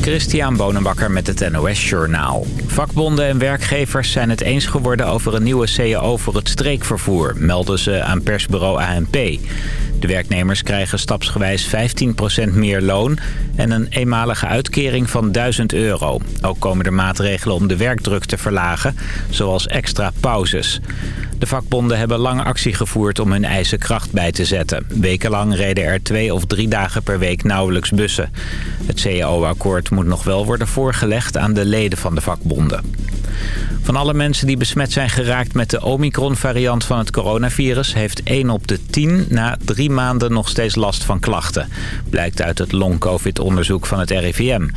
Christian Bonenbakker met het NOS Journaal. Vakbonden en werkgevers zijn het eens geworden over een nieuwe CAO voor het streekvervoer, melden ze aan persbureau ANP. De werknemers krijgen stapsgewijs 15% meer loon en een eenmalige uitkering van 1000 euro. Ook komen er maatregelen om de werkdruk te verlagen, zoals extra pauzes. De vakbonden hebben lang actie gevoerd om hun eisen kracht bij te zetten. Wekenlang reden er twee of drie dagen per week nauwelijks bussen. Het CAO-akkoord moet nog wel worden voorgelegd aan de leden van de vakbonden. Van alle mensen die besmet zijn geraakt met de Omicron-variant van het coronavirus... heeft 1 op de 10 na drie maanden nog steeds last van klachten. Blijkt uit het long-covid-onderzoek van het RIVM.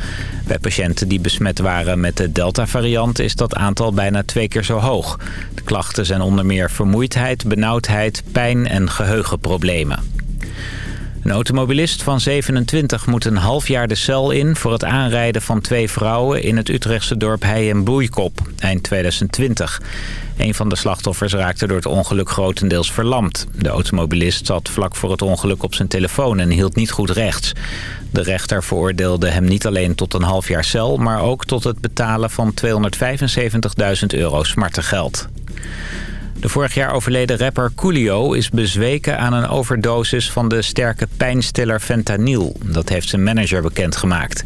Bij patiënten die besmet waren met de Delta-variant is dat aantal bijna twee keer zo hoog. De klachten zijn onder meer vermoeidheid, benauwdheid, pijn en geheugenproblemen. Een automobilist van 27 moet een half jaar de cel in... voor het aanrijden van twee vrouwen in het Utrechtse dorp Hei Boeikop, eind 2020. Een van de slachtoffers raakte door het ongeluk grotendeels verlamd. De automobilist zat vlak voor het ongeluk op zijn telefoon en hield niet goed rechts. De rechter veroordeelde hem niet alleen tot een half jaar cel... maar ook tot het betalen van 275.000 euro smartengeld. De vorig jaar overleden rapper Coolio is bezweken aan een overdosis van de sterke pijnstiller fentanyl. Dat heeft zijn manager bekendgemaakt.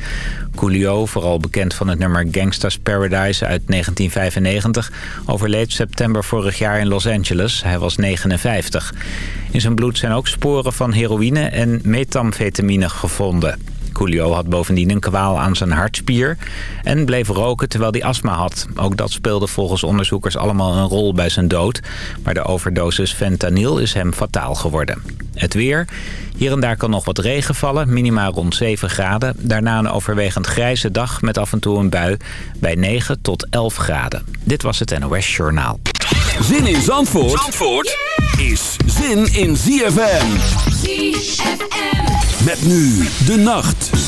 Coolio, vooral bekend van het nummer Gangsta's Paradise uit 1995... overleed september vorig jaar in Los Angeles. Hij was 59. In zijn bloed zijn ook sporen van heroïne en methamfetamine gevonden. Coolio had bovendien een kwaal aan zijn hartspier en bleef roken terwijl hij astma had. Ook dat speelde volgens onderzoekers allemaal een rol bij zijn dood. Maar de overdosis fentanyl is hem fataal geworden. Het weer. Hier en daar kan nog wat regen vallen, minimaal rond 7 graden. Daarna een overwegend grijze dag met af en toe een bui bij 9 tot 11 graden. Dit was het NOS Journaal. Zin in Zandvoort, Zandvoort is zin in ZFM. ZFM. Met nu de nacht.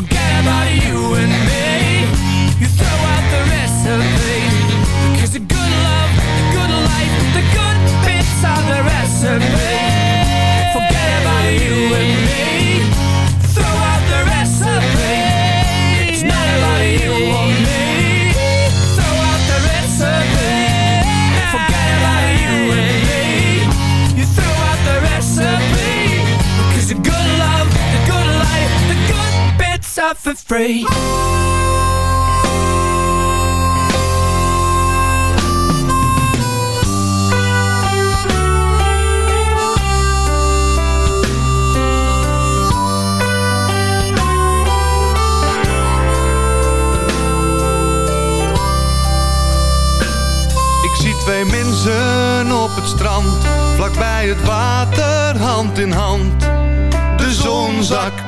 forget about you and me. Ik zie twee mensen op het strand, vlakbij het water, hand in hand. De zon zakt,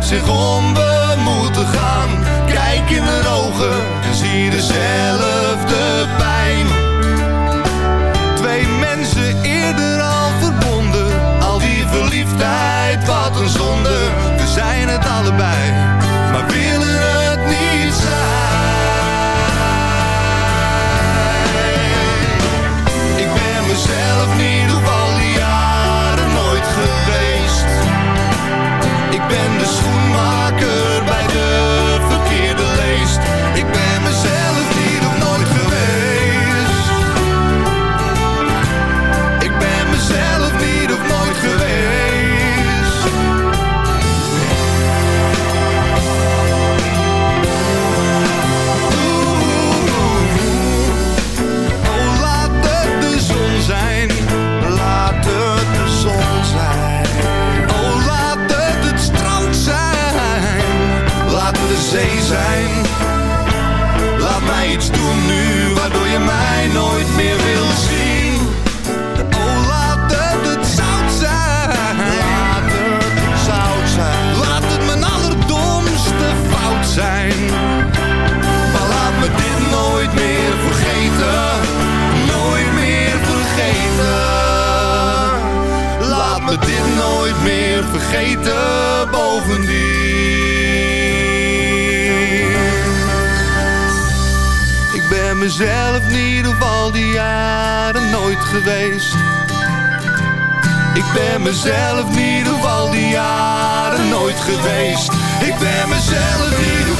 draait zich om, vergeten bovendien. Ik ben mezelf niet op al die jaren nooit geweest. Ik ben mezelf niet op al die jaren nooit geweest. Ik ben mezelf op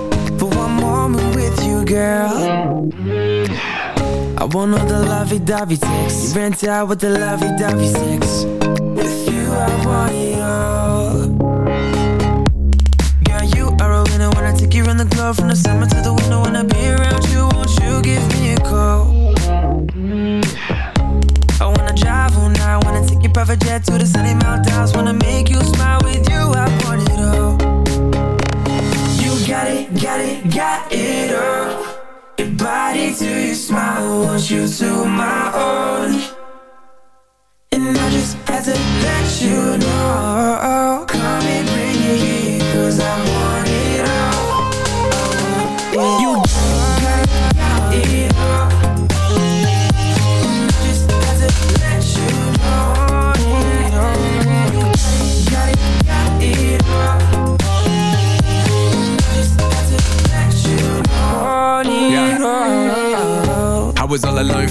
Moment with you, girl. I want all the lovey-dovey sex. You rent out with the lovey-dovey sex. With you, I want it all. Girl, you are a winner when I take you around the globe from the summer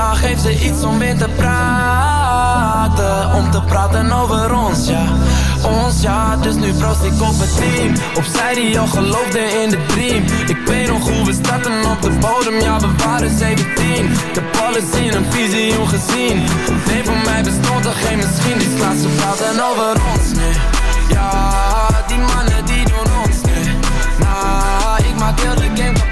geef ze iets om in te praten. Om te praten over ons, ja. Ons, ja, dus nu proost ik op het team. Op zij die al geloofde in de dream. Ik weet nog hoe we starten op de bodem, ja, we waren 17. Ik heb alles in een visioen gezien. Nee, voor mij bestond er geen misschien. Die slaat ze praten over ons, nee. Ja, die mannen die doen ons, nee. Nah, ik maak heel de game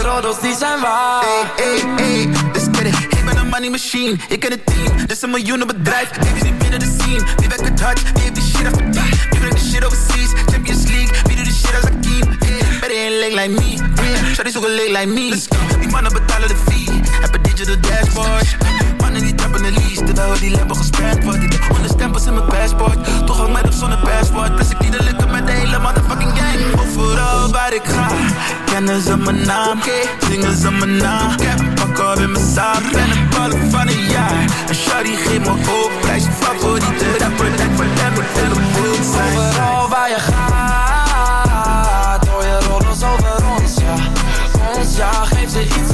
alle roddels die zijn waar. Hey, hey, let's get it. Ik ben een money machine, ik ken het team. Dit is een miljoenen bedrijf, baby's niet binnen de scene. Wie werkt het hard, wie heeft die shit afverdiend? Wie brengt die shit overseas, Champions League. Wie doet die shit als Akeem? Yeah, better ain't leg like me. Yeah, shawty zoeken leg like me. Let's go. Die mannen betalen de fee, heb een digital dashboard. Mannen die trappen de lease, terwijl die lampen gesperd wordt. Ik heb honderd stempels in mijn passport, toch ook met of zonder passport. Plus ik niet de de hele motherfucking gang. Overal waar ik ga, kennen ze mijn naam. Zingen ze mijn naam. Ik heb een pak op in mijn zaak, ben een ballen van een jaar. En shawty geeft me hoop, prijs je favoriete rapper. Lijkt voor hem moet heel goed zijn. Overal waar je gaat, hoor je roddels over ons, ja. Ons, ja, geef ze iets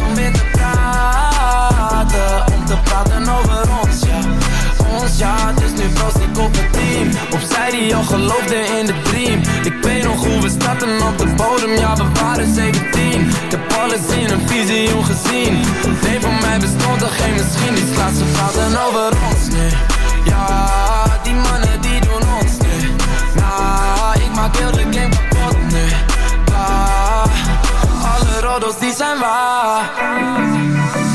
die al geloofde in de dream. Ik weet nog hoe we starten op de bodem, ja, we waren 17. Ik heb alles in een visioen gezien. Nee, voor mij bestond er geen misschien. Die slaat ze praten over ons, nee. Ja, die mannen die doen ons, nee. Nah, ik maak heel de game kapot, nee. Ah, todos dicen va. Love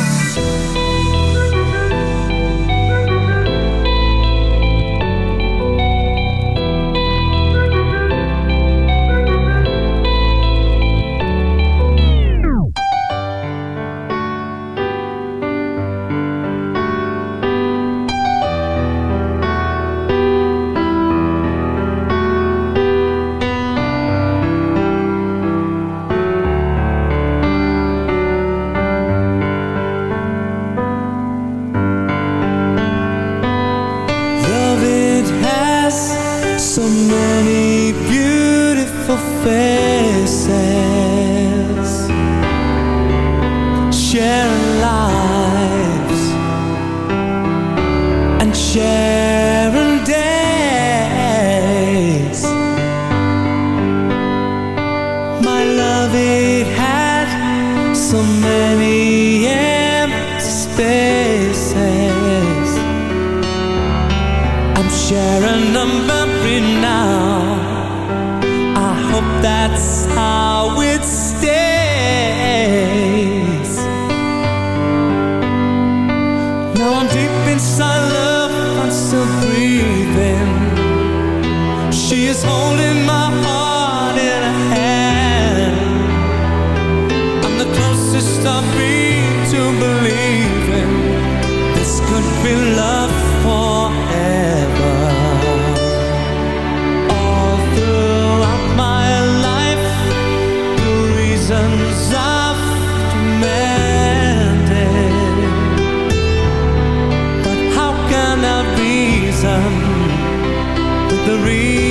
the reason